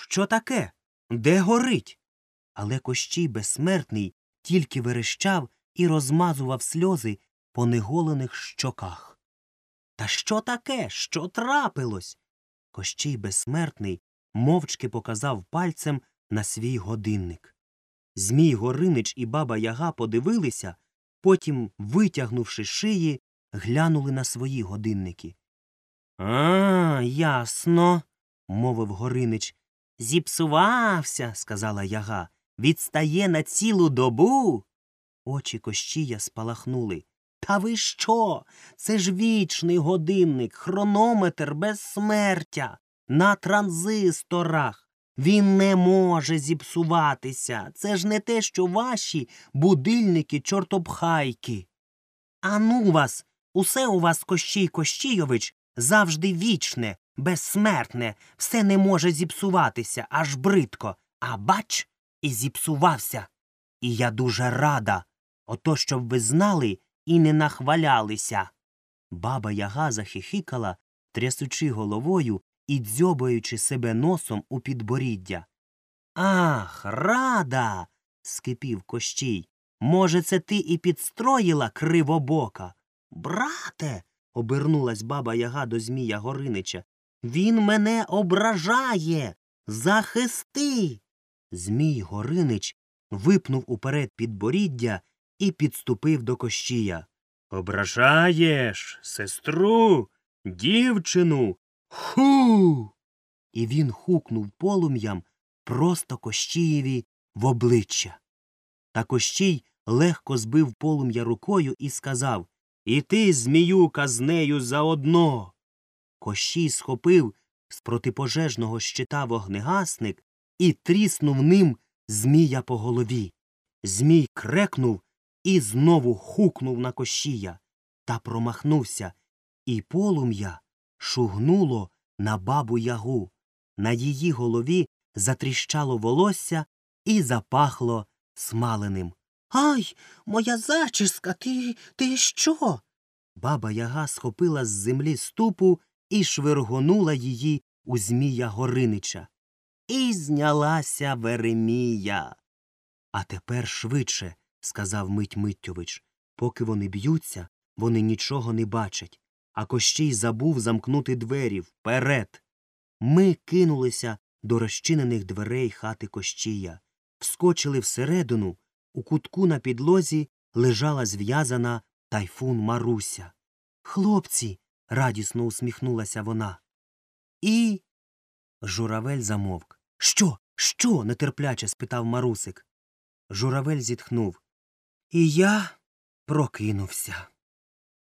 Що таке? Де горить? Але Кощій безсмертний тільки верещав і розмазував сльози по неголених щоках. Та що таке? Що трапилось? Кощій безсмертний мовчки показав пальцем на свій годинник. Змій Горинич і баба Яга подивилися, потім, витягнувши шиї, глянули на свої годинники. А, ясно, мовив Горинич. Зіпсувався, сказала яга. Відстає на цілу добу. Очі Кощія спалахнули. Та ви що? Це ж вічний годинник, хронометр безсмертя, на транзисторах. Він не може зіпсуватися. Це ж не те, що ваші будильники чортопхайки. Ану вас, усе у вас, Кощій Кощійович, завжди вічне, безсмертне, все не може зіпсуватися, аж бридко. А бач, і зіпсувався. І я дуже рада. Ото, щоб ви знали і не нахвалялися. Баба Яга захихикала, трясучи головою і дзьобаючи себе носом у підборіддя. Ах, рада. скипів Кощій. Може, це ти і підстроїла кривобока? Брате. обернулась баба Яга до Змія Горинича. Він мене ображає. Захисти. Змій Горинич випнув уперед підборіддя і підступив до Кощія. Ображаєш, сестру, дівчину. Ху. І він хукнув полум'ям просто Кощієві в обличчя. Та Кощій легко збив полум'я рукою і сказав І ти, зміюка, з нею заодно. Кощій схопив з протипожежного щита вогнегасник і тріснув ним змія по голові. Змій крекнув і знову хукнув на Кощія та промахнувся, і полум'я шугнуло на бабу ягу. На її голові затріщало волосся і запахло смаленим. Ай, моя зачіска, ти ти що? Баба яга схопила з землі ступу і швиргонула її у Змія Горинича. І знялася Веремія. А тепер швидше, сказав Мить Миттєвич. Поки вони б'ються, вони нічого не бачать. А Кощій забув замкнути двері вперед. Ми кинулися до розчинених дверей хати Кощія, вскочили всередину. У кутку на підлозі лежала зв'язана тайфун Маруся. Хлопці. Радісно усміхнулася вона. І. Журавель замовк. Що? Що? нетерпляче спитав Марусик. Журавель зітхнув. І я прокинувся.